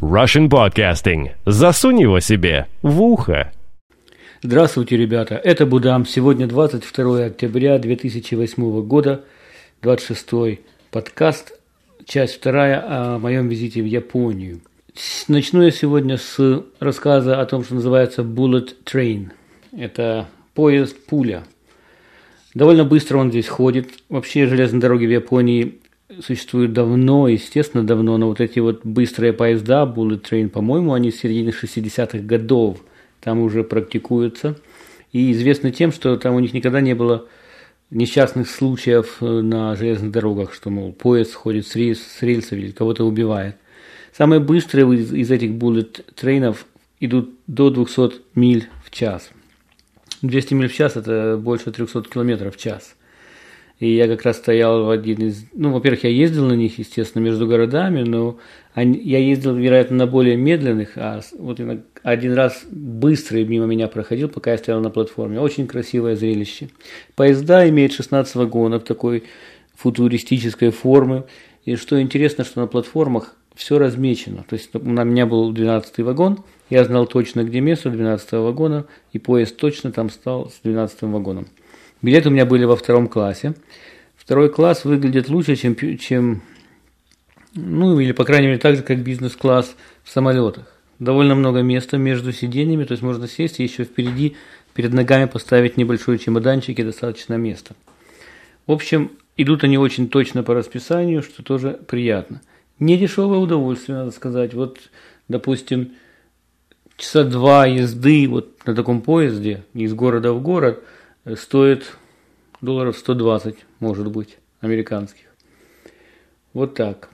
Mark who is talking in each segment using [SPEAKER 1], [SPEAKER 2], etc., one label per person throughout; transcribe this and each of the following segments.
[SPEAKER 1] Russian Podcasting. Засунь его себе в ухо.
[SPEAKER 2] Здравствуйте, ребята. Это Будам. Сегодня 22 октября 2008 года, 26 подкаст, часть вторая о моем визите в Японию. Начну я сегодня с рассказа о том, что называется Bullet Train. Это поезд пуля. Довольно быстро он здесь ходит. Вообще железные дороги в Японии существуют давно, естественно, давно, но вот эти вот быстрые поезда, Bullet Train, по-моему, они с середины 60-х годов там уже практикуются. И известны тем, что там у них никогда не было несчастных случаев э, на железных дорогах, что, мол, поезд ходит с, рельс, с рельсов или кого-то убивает. Самые быстрые из, из этих bullet трейнов идут до 200 миль в час. 200 миль в час – это больше 300 километров в час – и я как раз стоял в один из... Ну, во-первых, я ездил на них, естественно, между городами, но они, я ездил, вероятно, на более медленных, а вот один раз быстрый мимо меня проходил, пока я стоял на платформе. Очень красивое зрелище. Поезда имеют 16 вагонов такой футуристической формы. И что интересно, что на платформах все размечено. То есть на меня был 12 вагон, я знал точно, где место 12 вагона, и поезд точно там стал с 12 вагоном. Билеты у меня были во втором классе. Второй класс выглядит лучше, чем, чем ну или по крайней мере так же, как бизнес-класс в самолетах. Довольно много места между сиденьями, то есть можно сесть и еще впереди, перед ногами поставить небольшой чемоданчик и достаточно места. В общем, идут они очень точно по расписанию, что тоже приятно. Не дешевое удовольствие, надо сказать. Вот, допустим, часа два езды вот на таком поезде из города в город – стоит долларов 120, может быть, американских. Вот так.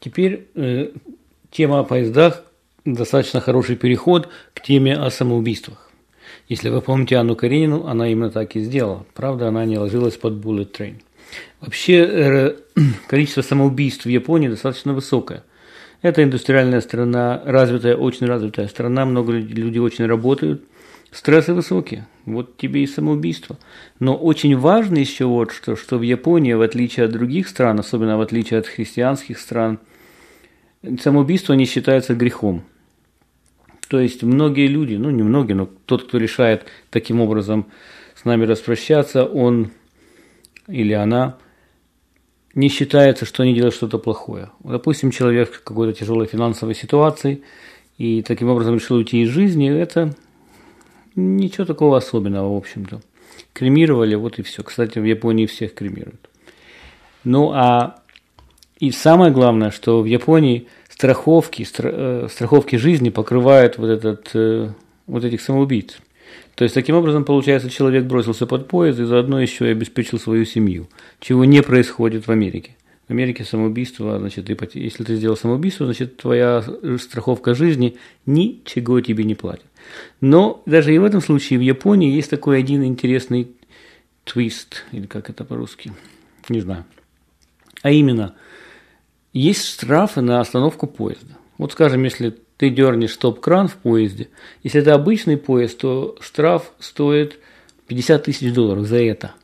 [SPEAKER 2] Теперь э, тема о поездах достаточно хороший переход к теме о самоубийствах. Если вы помните Анну Каренину, она именно так и сделала. Правда, она не ложилась под bullet train. Вообще, э, количество самоубийств в Японии достаточно высокое. Это индустриальная страна, развитая, очень развитая страна, много людей очень работают – Стрессы высокие, вот тебе и самоубийство. Но очень важно еще вот что, что в Японии, в отличие от других стран, особенно в отличие от христианских стран, самоубийство не считается грехом. То есть многие люди, ну не многие, но тот, кто решает таким образом с нами распрощаться, он или она не считается, что они делают что-то плохое. Допустим, человек в какой-то тяжелой финансовой ситуации и таким образом решил уйти из жизни, это Ничего такого особенного, в общем-то. Кремировали, вот и все. Кстати, в Японии всех кремируют. Ну, а и самое главное, что в Японии страховки, стра, э, страховки жизни покрывают вот, этот, э, вот этих самоубийц. То есть, таким образом, получается, человек бросился под поезд и заодно еще и обеспечил свою семью, чего не происходит в Америке. В Америке самоубийство, значит, если ты сделал самоубийство, значит, твоя страховка жизни ничего тебе не платит. Но даже и в этом случае в Японии есть такой один интересный твист, или как это по-русски, не знаю. А именно, есть штрафы на остановку поезда. Вот скажем, если ты дернешь стоп-кран в поезде, если это обычный поезд, то штраф стоит 50 тысяч долларов за это –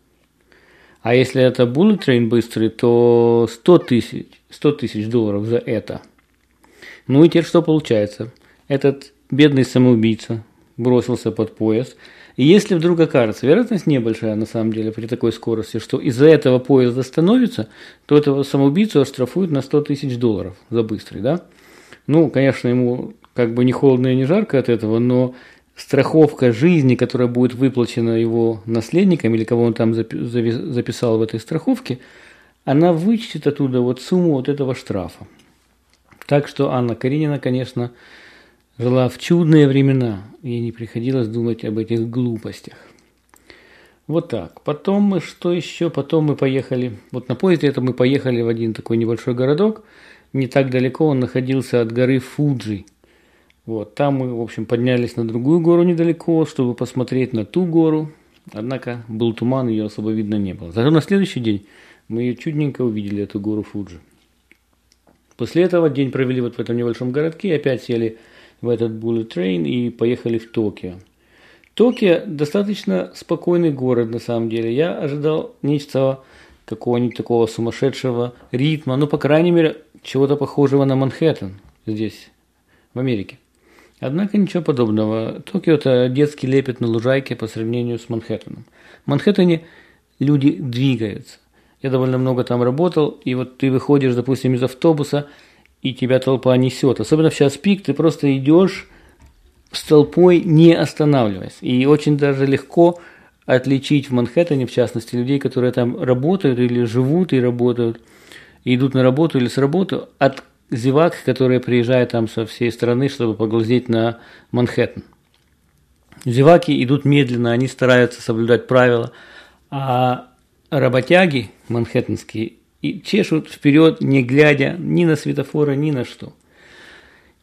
[SPEAKER 2] а если это bullet train быстрый, то 100 тысяч, 100 тысяч долларов за это. Ну и теперь что получается? Этот бедный самоубийца бросился под поезд. И если вдруг окажется, вероятность небольшая на самом деле при такой скорости, что из-за этого поезд остановится, то этого самоубийцу оштрафуют на 100 тысяч долларов за быстрый, да? Ну, конечно, ему как бы не холодно и не жарко от этого, но страховка жизни, которая будет выплачена его наследникам или кого он там записал в этой страховке, она вычтет оттуда вот сумму вот этого штрафа. Так что Анна Каренина, конечно, жила в чудные времена, ей не приходилось думать об этих глупостях. Вот так. Потом мы что еще? Потом мы поехали, вот на поезде это мы поехали в один такой небольшой городок, не так далеко он находился от горы Фуджи – вот, там мы, в общем, поднялись на другую гору недалеко, чтобы посмотреть на ту гору. Однако был туман, ее особо видно не было. Зато на следующий день мы ее чудненько увидели, эту гору Фуджи. После этого день провели вот в этом небольшом городке, опять сели в этот bullet train и поехали в Токио. Токио достаточно спокойный город на самом деле. Я ожидал нечто какого-нибудь такого сумасшедшего ритма, ну, по крайней мере, чего-то похожего на Манхэттен. здесь, в Америке. Однако ничего подобного. Токио – это детский лепет на лужайке по сравнению с Манхэттеном. В Манхэттене люди двигаются. Я довольно много там работал, и вот ты выходишь, допустим, из автобуса, и тебя толпа несет. Особенно в час пик ты просто идешь с толпой, не останавливаясь. И очень даже легко отличить в Манхэттене, в частности, людей, которые там работают или живут и работают, и идут на работу или с работы, от зевак, которые приезжают там со всей страны, чтобы поглазеть на Манхэттен. Зеваки идут медленно, они стараются соблюдать правила, а работяги манхэттенские и чешут вперед, не глядя ни на светофоры, ни на что.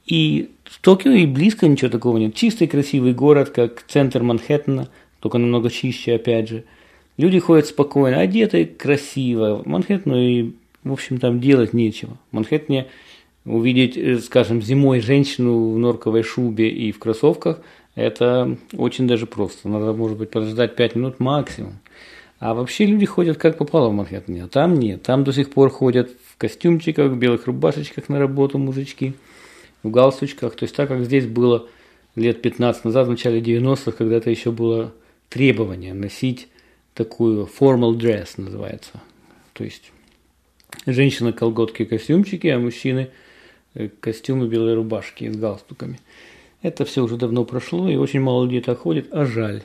[SPEAKER 2] И в Токио и близко ничего такого нет. Чистый красивый город, как центр Манхэттена, только намного чище, опять же. Люди ходят спокойно, одеты красиво. Манхэттену и, в общем, там делать нечего. В Манхэттене увидеть, э, скажем, зимой женщину в норковой шубе и в кроссовках, это очень даже просто. Надо, может быть, подождать 5 минут максимум. А вообще люди ходят как попало в Манхэттене, а там нет. Там до сих пор ходят в костюмчиках, в белых рубашечках на работу мужички, в галстучках. То есть так, как здесь было лет 15 назад, в начале 90-х, когда это еще было требование носить такую formal dress называется. То есть женщина колготки костюмчики, а мужчины костюмы белые рубашки с галстуками. Это все уже давно прошло, и очень мало людей так ходит, а жаль.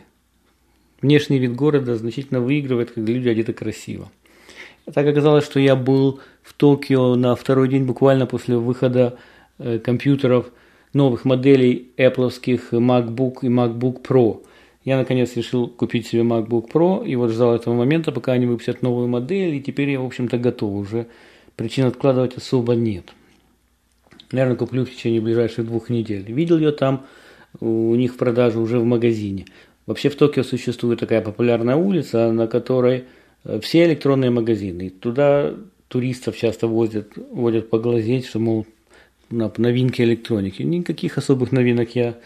[SPEAKER 2] Внешний вид города значительно выигрывает, когда люди одеты красиво. Так оказалось, что я был в Токио на второй день буквально после выхода э, компьютеров новых моделей Apple MacBook и MacBook Pro. Я наконец решил купить себе MacBook Pro и вот ждал этого момента, пока они выпустят новую модель, и теперь я, в общем-то, готов уже. Причин откладывать особо нет. Наверное, куплю в течение ближайших двух недель. Видел я там у них в продаже уже в магазине. Вообще в Токио существует такая популярная улица, на которой э, все электронные магазины. Туда туристов часто возят, водят поглазеть, что, мол, на новинки электроники. Никаких особых новинок я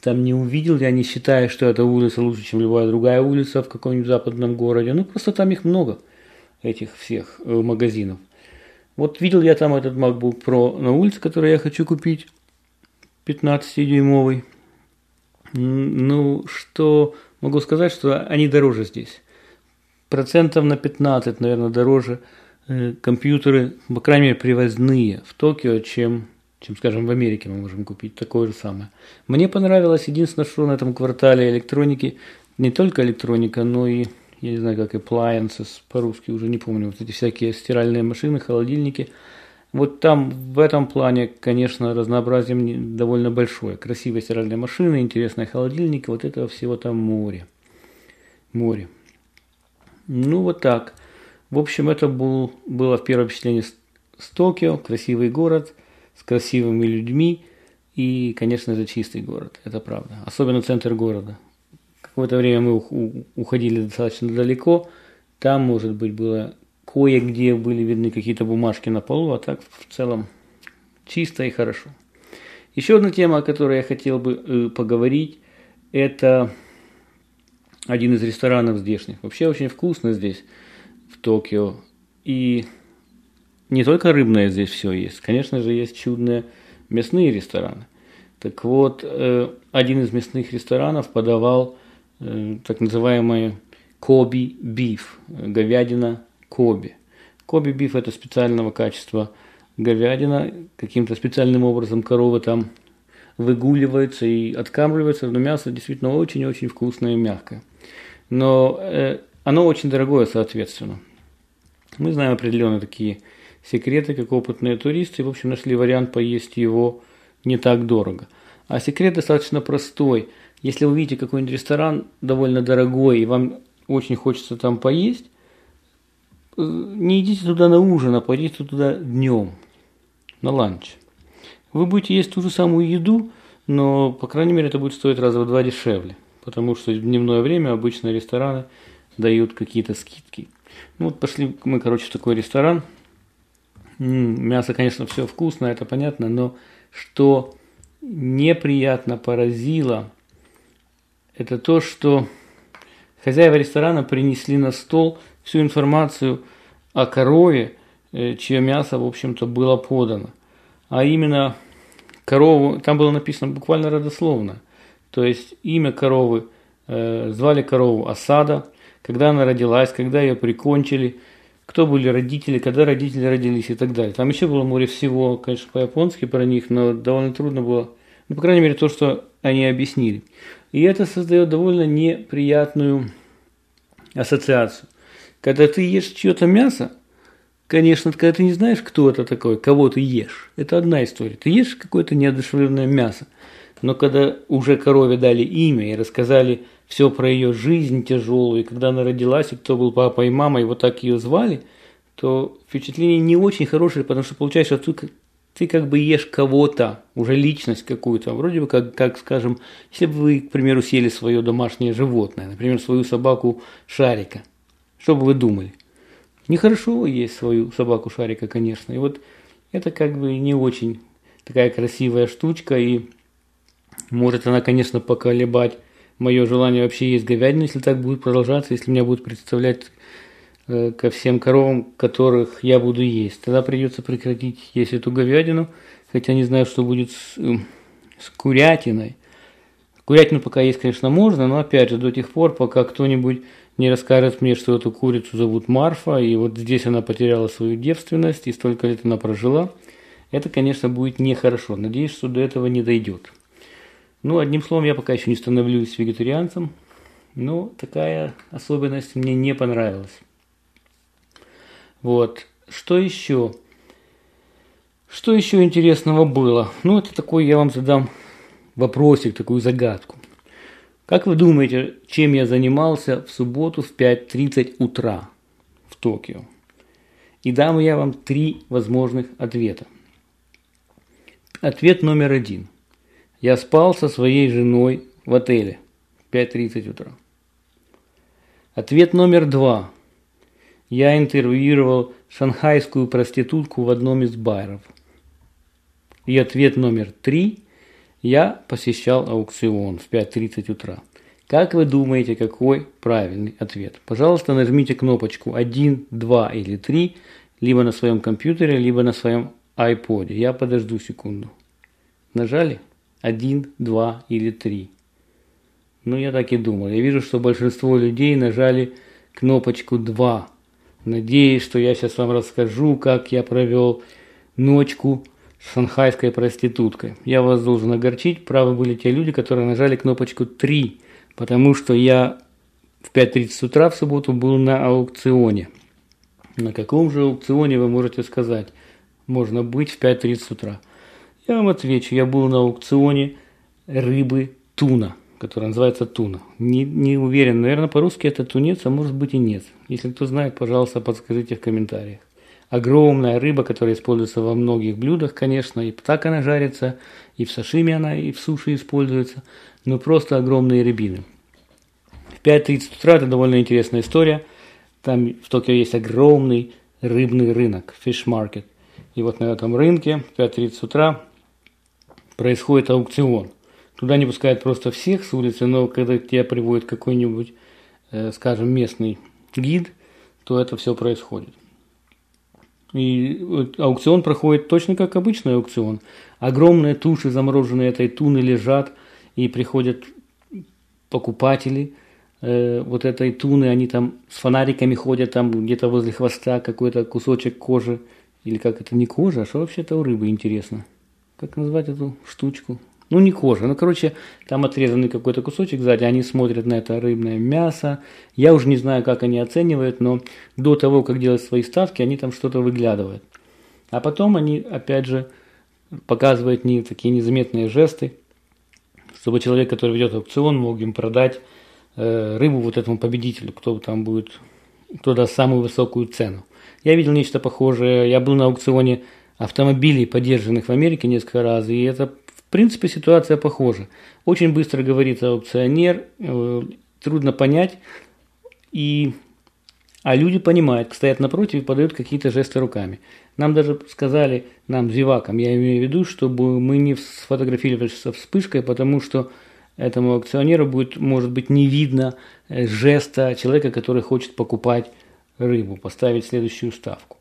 [SPEAKER 2] там не увидел. Я не считаю, что эта улица лучше, чем любая другая улица в каком-нибудь западном городе. Ну, просто там их много, этих всех э, магазинов. Вот видел я там этот MacBook Pro на улице, который я хочу купить, 15-дюймовый. Ну, что могу сказать, что они дороже здесь. Процентов на 15, наверное, дороже э, компьютеры, по крайней мере, привозные в Токио, чем, чем, скажем, в Америке мы можем купить такое же самое. Мне понравилось единственное, что на этом квартале электроники, не только электроника, но и, я не знаю, как appliances по-русски, уже не помню, вот эти всякие стиральные машины, холодильники – вот там в этом плане, конечно, разнообразие довольно большое. Красивые стиральные машины, интересные холодильники, вот этого всего там море. Море. Ну вот так. В общем, это был, было первое впечатление с, с Токио, красивый город, с красивыми людьми и, конечно, это чистый город, это правда. Особенно центр города. Какое-то время мы уходили достаточно далеко, там, может быть, было Кое-где были видны какие-то бумажки на полу, а так в целом чисто и хорошо. Еще одна тема, о которой я хотел бы э, поговорить, это один из ресторанов здешних. Вообще очень вкусно здесь, в Токио. И не только рыбное здесь все есть, конечно же, есть чудные мясные рестораны. Так вот, э, один из мясных ресторанов подавал так называемый Коби биф, говядина Коби. Коби биф – это специального качества говядина. Каким-то специальным образом корова там выгуливается и откармливается, но мясо действительно очень-очень вкусное и мягкое. Но э, оно очень дорогое, соответственно. Мы знаем определенные такие секреты, как опытные туристы, и, в общем, нашли вариант поесть его не так дорого. А секрет достаточно простой. Если вы видите какой-нибудь ресторан довольно дорогой, и вам очень хочется там поесть, не идите туда на ужин, а пойдите туда днем, на ланч. Вы будете есть ту же самую еду, но, по крайней мере, это будет стоить раза в два дешевле, потому что в дневное время обычно рестораны дают какие-то скидки. Ну вот пошли мы, короче, в такой ресторан. Мясо, конечно, все вкусно, это понятно, но что неприятно поразило, это то, что хозяева ресторана принесли на стол – всю информацию о корове, э, чье мясо, в общем-то, было подано. А именно корову, там было написано буквально родословно. То есть имя коровы, э, звали корову Осада, когда она родилась, когда ее прикончили, кто были родители, когда родители родились и так далее. Там еще было море всего, конечно, по-японски про них, но довольно трудно было, ну, по крайней мере, то, что они объяснили. И это создает довольно неприятную ассоциацию. Когда ты ешь чье-то мясо, конечно, когда ты не знаешь, кто это такой, кого ты ешь, это одна история. Ты ешь какое-то неодушевленное мясо. Но когда уже корове дали имя и рассказали все про ее жизнь тяжелую, и когда она родилась, и кто был папа и мама, и вот так ее звали, то впечатление не очень хорошее, потому что получается, что ты, как бы ешь кого-то, уже личность какую-то. Вроде бы как, как, скажем, если бы вы, к примеру, съели свое домашнее животное, например, свою собаку Шарика, что бы вы думали? Нехорошо есть свою собаку Шарика, конечно. И вот это как бы не очень такая красивая штучка, и может она, конечно, поколебать мое желание вообще есть говядину, если так будет продолжаться, если меня будут представлять ко всем коровам, которых я буду есть. Тогда придется прекратить есть эту говядину, хотя не знаю, что будет с, э, с курятиной. Курятину пока есть, конечно, можно, но опять же, до тех пор, пока кто-нибудь не расскажет мне, что эту курицу зовут Марфа, и вот здесь она потеряла свою девственность, и столько лет она прожила, это, конечно, будет нехорошо. Надеюсь, что до этого не дойдет. Ну, одним словом, я пока еще не становлюсь вегетарианцем, но такая особенность мне не понравилась. Вот. Что еще? Что еще интересного было? Ну, это такой, я вам задам вопросик, такую загадку. Как вы думаете, чем я занимался в субботу в 5.30 утра в Токио? И дам я вам три возможных ответа. Ответ номер один. Я спал со своей женой в отеле в 5.30 утра. Ответ номер два. Я интервьюировал шанхайскую проститутку в одном из баров. И ответ номер три. Я посещал аукцион в 5.30 утра. Как вы думаете, какой правильный ответ? Пожалуйста, нажмите кнопочку 1, 2 или 3, либо на своем компьютере, либо на своем iPod. Я подожду секунду. Нажали? один, два или три. Ну, я так и думал. Я вижу, что большинство людей нажали кнопочку 2. Надеюсь, что я сейчас вам расскажу, как я провел ночку с шанхайской проституткой. Я вас должен огорчить. Правы были те люди, которые нажали кнопочку 3, потому что я в 5.30 утра в субботу был на аукционе. На каком же аукционе вы можете сказать? Можно быть в 5.30 утра. Я вам отвечу, я был на аукционе рыбы туна, которая называется туна. Не, не уверен, наверное, по-русски это тунец, а может быть и нет. Если кто знает, пожалуйста, подскажите в комментариях. Огромная рыба, которая используется во многих блюдах, конечно, и так она жарится, и в сашими она, и в суши используется, но просто огромные рябины. В 5.30 утра это довольно интересная история. Там в Токио есть огромный рыбный рынок, fish market. И вот на этом рынке в 5.30 утра происходит аукцион. Туда не пускают просто всех с улицы, но когда тебя приводит какой-нибудь, э, скажем, местный гид, то это все происходит. И аукцион проходит точно как обычный аукцион. Огромные туши замороженные этой туны лежат, и приходят покупатели э, вот этой туны, они там с фонариками ходят, там где-то возле хвоста какой-то кусочек кожи, или как это не кожа, а что вообще-то у рыбы интересно как назвать эту штучку? Ну, не кожа, ну, короче, там отрезанный какой-то кусочек сзади, они смотрят на это рыбное мясо. Я уже не знаю, как они оценивают, но до того, как делать свои ставки, они там что-то выглядывают. А потом они, опять же, показывают не такие незаметные жесты, чтобы человек, который ведет аукцион, мог им продать э, рыбу вот этому победителю, кто там будет, кто даст самую высокую цену. Я видел нечто похожее, я был на аукционе автомобилей, поддержанных в Америке несколько раз, и это, принципе, ситуация похожа. Очень быстро говорится аукционер, э, трудно понять, и, а люди понимают, стоят напротив и подают какие-то жесты руками. Нам даже сказали, нам, зевакам, я имею в виду, чтобы мы не сфотографировались со вспышкой, потому что этому аукционеру будет, может быть, не видно э, жеста человека, который хочет покупать рыбу, поставить следующую ставку.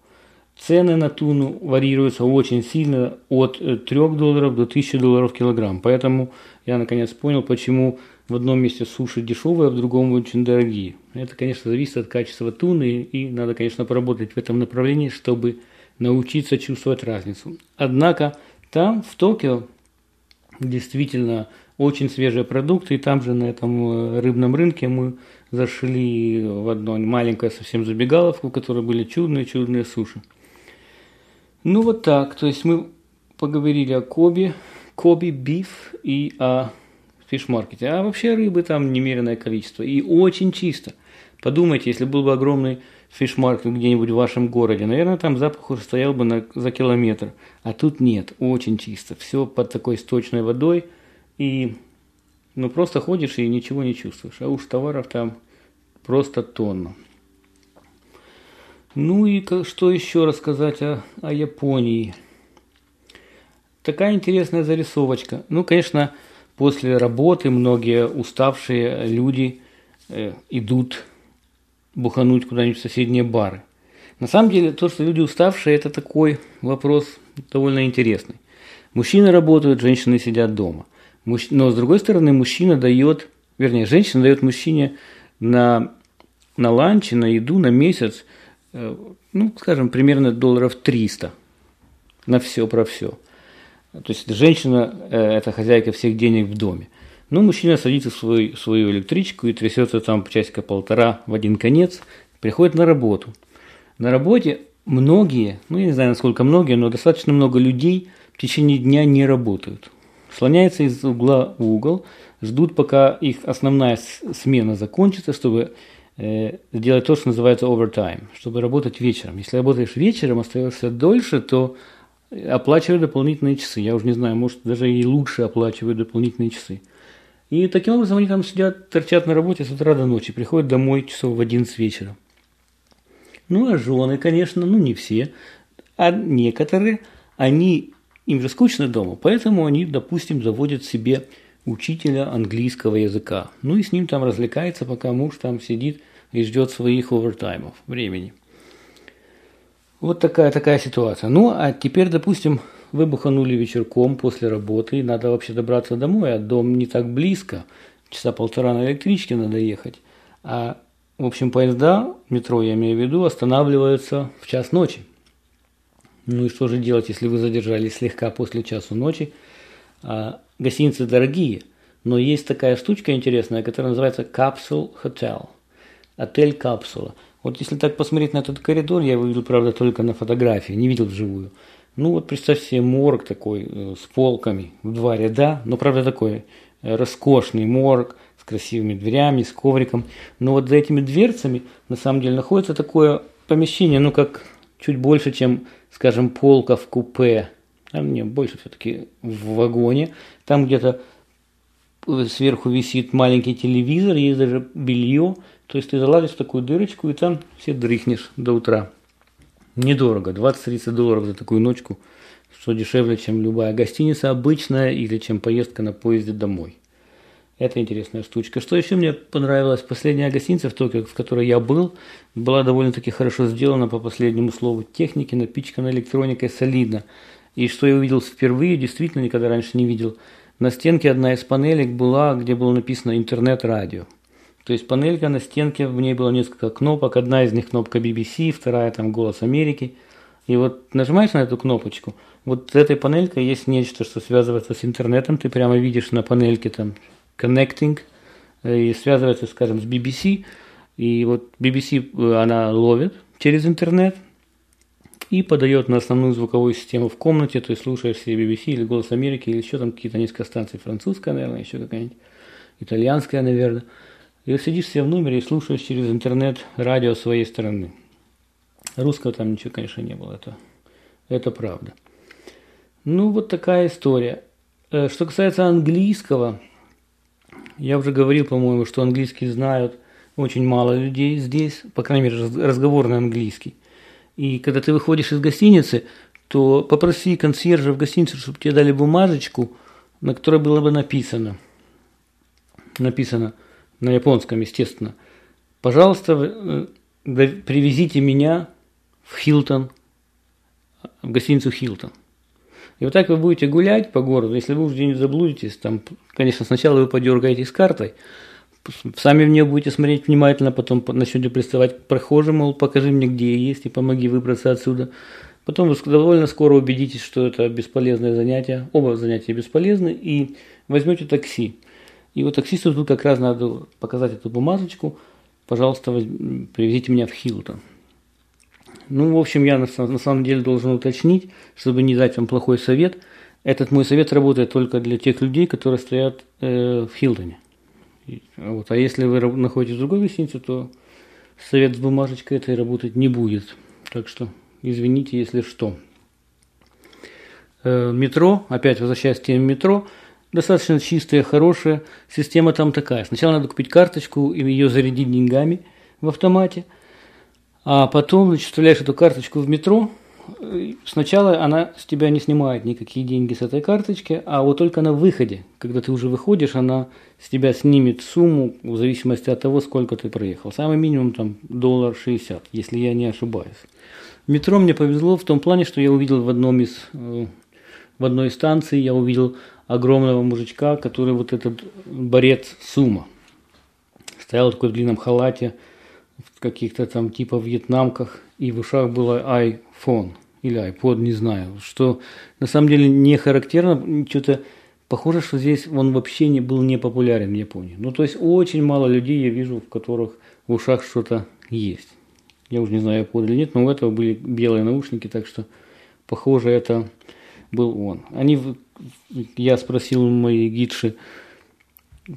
[SPEAKER 2] Цены на туну варьируются очень сильно от 3 долларов до 1000 долларов килограмм. Поэтому я наконец понял, почему в одном месте суши дешевые, а в другом очень дорогие. Это, конечно, зависит от качества туны, и надо, конечно, поработать в этом направлении, чтобы научиться чувствовать разницу. Однако там, в Токио, действительно очень свежие продукты, и там же на этом э, рыбном рынке мы зашли в одну маленькую совсем забегаловку, в которой были чудные-чудные суши. Ну вот так, то есть мы поговорили о Коби, Коби биф и о фиш-маркете. А вообще рыбы там немеренное количество и очень чисто. Подумайте, если был бы огромный фиш-маркет где-нибудь в вашем городе, наверное, там запах уже стоял бы на, за километр. А тут нет, очень чисто. Все под такой сточной водой. И ну просто ходишь и ничего не чувствуешь. А уж товаров там просто тонна. Ну и что еще рассказать о, о Японии? Такая интересная зарисовочка. Ну, конечно, после работы многие уставшие люди э, идут бухануть куда-нибудь в соседние бары. На самом деле, то, что люди уставшие, это такой вопрос довольно интересный. Мужчины работают, женщины сидят дома. Но, с другой стороны, мужчина дает, вернее, женщина дает мужчине на, на ланч, на еду, на месяц – ну, скажем, примерно долларов 300 на все про все. То есть женщина э, – это хозяйка всех денег в доме. Ну, мужчина садится в свою, свою электричку и трясется там часика-полтора в один конец, приходит на работу. На работе многие, ну, я не знаю, насколько многие, но достаточно много людей в течение дня не работают. Слоняются из угла в угол, ждут, пока их основная смена закончится, чтобы Э, сделать то, что называется overtime, чтобы работать вечером. Если работаешь вечером, остаешься дольше, то оплачивают дополнительные часы. Я уже не знаю, может даже и лучше оплачивают дополнительные часы. И таким образом они там сидят, торчат на работе с утра до ночи, приходят домой часов в 11 вечера. Ну, а жены, конечно, ну не все, а некоторые, они, им же скучно дома, поэтому они, допустим, заводят себе учителя английского языка. Ну и с ним там развлекается, пока муж там сидит и ждет своих овертаймов времени. Вот такая такая ситуация. Ну, а теперь, допустим, вы буханули вечерком после работы, и надо вообще добраться домой, а дом не так близко, часа полтора на электричке надо ехать. А, в общем, поезда, метро я имею в виду, останавливаются в час ночи. Ну и что же делать, если вы задержались слегка после часу ночи? А гостиницы дорогие, но есть такая штучка интересная, которая называется Capsule Hotel. Отель капсула. Вот если так посмотреть на этот коридор, я его видел, правда, только на фотографии, не видел вживую. Ну вот представь себе морг такой э, с полками в два ряда, но правда такой э, роскошный морг с красивыми дверями, с ковриком. Но вот за этими дверцами на самом деле находится такое помещение, ну как чуть больше, чем, скажем, полка в купе там мне больше все-таки в вагоне. Там где-то сверху висит маленький телевизор, есть даже белье. То есть ты залазишь в такую дырочку и там все дрыхнешь до утра. Недорого, 20-30 долларов за такую ночку, что дешевле, чем любая гостиница обычная или чем поездка на поезде домой. Это интересная штучка. Что еще мне понравилось? Последняя гостиница в Токио, в которой я был, была довольно-таки хорошо сделана по последнему слову техники, напичкана электроникой солидно. И что я увидел впервые, действительно никогда раньше не видел. На стенке одна из панелек была, где было написано «Интернет-радио». То есть панелька на стенке, в ней было несколько кнопок. Одна из них кнопка BBC, вторая там «Голос Америки». И вот нажимаешь на эту кнопочку, вот с этой панелькой есть нечто, что связывается с интернетом. Ты прямо видишь на панельке там «Connecting» и связывается, скажем, с BBC. И вот BBC э, она ловит через интернет, и подает на основную звуковую систему в комнате, то есть слушаешь себе BBC или Голос Америки, или еще там какие-то несколько станций, французская, наверное, еще какая-нибудь, итальянская, наверное. И сидишь себе в номере и слушаешь через интернет радио своей страны. Русского там ничего, конечно, не было, это, это правда. Ну, вот такая история. Э, что касается английского, я уже говорил, по-моему, что английский знают очень мало людей здесь, по крайней мере, разговорный английский. И когда ты выходишь из гостиницы, то попроси консьержа в гостинице, чтобы тебе дали бумажечку, на которой было бы написано, написано на японском, естественно, пожалуйста, э, привезите меня в Хилтон в гостиницу Хилтон. И вот так вы будете гулять по городу, если вы уже где-нибудь заблудитесь, там, конечно, сначала вы подергаетесь картой, сами в нее будете смотреть внимательно, потом начнете приставать к прохожим, мол, покажи мне, где есть, и помоги выбраться отсюда. Потом вы довольно скоро убедитесь, что это бесполезное занятие, оба занятия бесполезны, и возьмете такси. И вот таксисту тут как раз надо показать эту бумажечку, пожалуйста, привезите меня в Хилтон. Ну, в общем, я на, на самом деле должен уточнить, чтобы не дать вам плохой совет. Этот мой совет работает только для тех людей, которые стоят э, в Хилтоне. Вот. А если вы находитесь в другой гостинице, то совет с бумажечкой этой работать не будет. Так что извините, если что. Э, метро, опять возвращаясь к теме метро, достаточно чистая, хорошая. Система там такая. Сначала надо купить карточку и ее зарядить деньгами в автомате. А потом, значит, вставляешь эту карточку в метро, сначала она с тебя не снимает никакие деньги с этой карточки, а вот только на выходе, когда ты уже выходишь, она с тебя снимет сумму в зависимости от того, сколько ты проехал. Самый минимум там доллар 60, если я не ошибаюсь. В метро мне повезло в том плане, что я увидел в одном из э, в одной станции я увидел огромного мужичка, который вот этот борец Сума. Стоял такой в длинном халате, каких-то там типа вьетнамках, и в ушах было iPhone или iPod, не знаю, что на самом деле не характерно, что-то похоже, что здесь он вообще не был не популярен в Японии. Ну, то есть очень мало людей я вижу, в которых в ушах что-то есть. Я уже не знаю, iPod или нет, но у этого были белые наушники, так что похоже это был он. Они, я спросил моей гидши,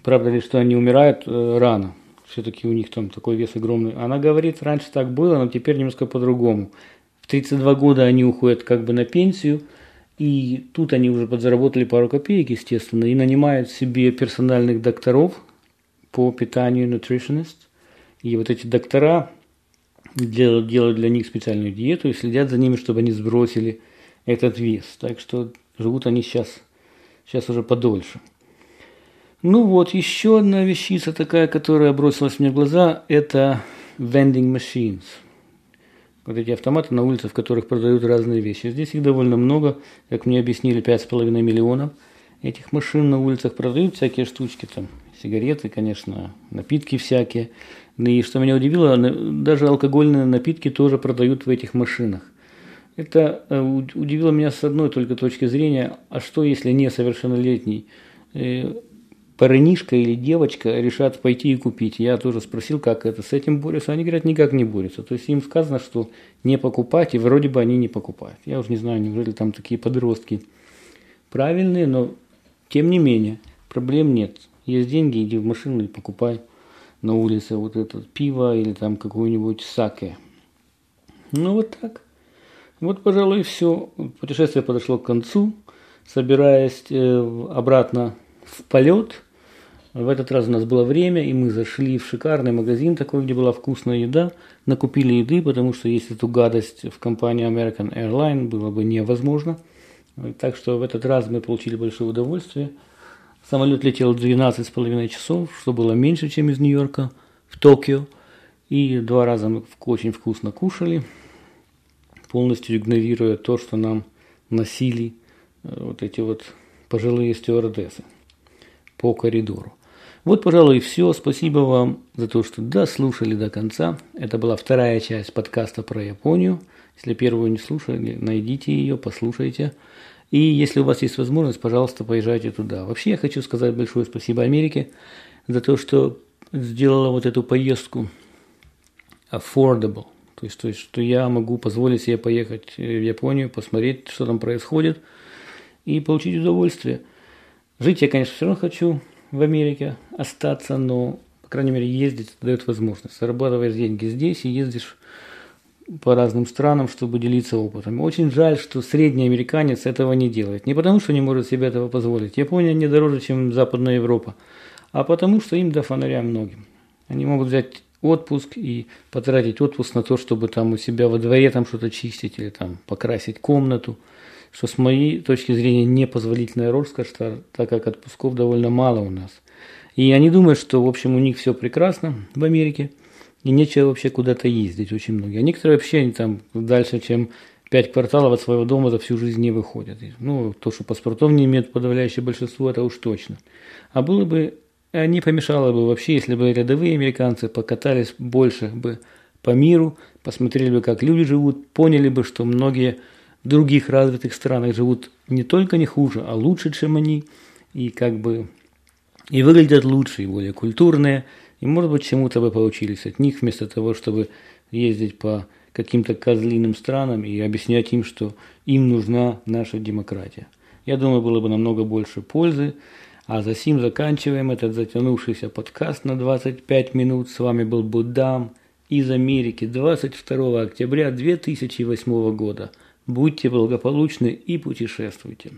[SPEAKER 2] правда ли, что они умирают э, рано все-таки у них там такой вес огромный. Она говорит, раньше так было, но теперь немножко по-другому. В 32 года они уходят как бы на пенсию, и тут они уже подзаработали пару копеек, естественно, и нанимают себе персональных докторов по питанию, nutritionist. И вот эти доктора делают, делают для них специальную диету и следят за ними, чтобы они сбросили этот вес. Так что живут они сейчас, сейчас уже подольше. Ну вот, еще одна вещица такая, которая бросилась мне в глаза, это vending machines. Вот эти автоматы на улицах, в которых продают разные вещи. Здесь их довольно много, как мне объяснили, 5,5 миллионов этих машин на улицах продают всякие штучки, там, сигареты, конечно, напитки всякие. Ну и что меня удивило, даже алкогольные напитки тоже продают в этих машинах. Это э, удивило меня с одной только точки зрения, а что если несовершеннолетний э, парнишка или девочка решат пойти и купить. Я тоже спросил, как это с этим борются. Они говорят, никак не борются. То есть им сказано, что не покупать, и вроде бы они не покупают. Я уже не знаю, неужели там такие подростки правильные, но тем не менее, проблем нет. Есть деньги, иди в машину и покупай на улице вот это пиво или там какую-нибудь саке. Ну вот так. Вот, пожалуй, все. Путешествие подошло к концу. Собираясь э, обратно в полет – в этот раз у нас было время, и мы зашли в шикарный магазин такой, где была вкусная еда, накупили еды, потому что есть эту гадость в компании American Airlines было бы невозможно. Так что в этот раз мы получили большое удовольствие. Самолет летел 12,5 часов, что было меньше, чем из Нью-Йорка в Токио. И два раза мы очень вкусно кушали, полностью игнорируя то, что нам носили э, вот эти вот пожилые стюардессы по коридору. Вот, пожалуй, и все. Спасибо вам за то, что дослушали до конца. Это была вторая часть подкаста про Японию. Если первую не слушали, найдите ее, послушайте. И если у вас есть возможность, пожалуйста, поезжайте туда. Вообще я хочу сказать большое спасибо Америке за то, что сделала вот эту поездку affordable. То есть, то есть, что я могу позволить себе поехать в Японию, посмотреть, что там происходит, и получить удовольствие. Жить я, конечно, все равно хочу, в Америке остаться, но, по крайней мере, ездить дает возможность. Зарабатываешь деньги здесь и ездишь по разным странам, чтобы делиться опытом. Очень жаль, что средний американец этого не делает. Не потому, что не может себе этого позволить. Япония не дороже, чем Западная Европа, а потому, что им до фонаря многим. Они могут взять отпуск и потратить отпуск на то, чтобы там у себя во дворе там что-то чистить или там покрасить комнату – что с моей точки зрения непозволительная роскошь, так как отпусков довольно мало у нас. И они думают, что, в общем, у них все прекрасно в Америке, и нечего вообще куда-то ездить очень многие. А некоторые вообще они там дальше, чем пять кварталов от своего дома за всю жизнь не выходят. Ну, то, что паспортов не имеют подавляющее большинство, это уж точно. А было бы, не помешало бы вообще, если бы рядовые американцы покатались больше бы по миру, посмотрели бы, как люди живут, поняли бы, что многие других развитых странах живут не только не хуже, а лучше, чем они, и как бы и выглядят лучше, и более культурные, и, может быть, чему-то бы поучились от них, вместо того, чтобы ездить по каким-то козлиным странам и объяснять им, что им нужна наша демократия. Я думаю, было бы намного больше пользы. А за сим заканчиваем этот затянувшийся подкаст на 25 минут. С вами был Будам из Америки 22 октября 2008 года. Будьте благополучны и путешествуйте.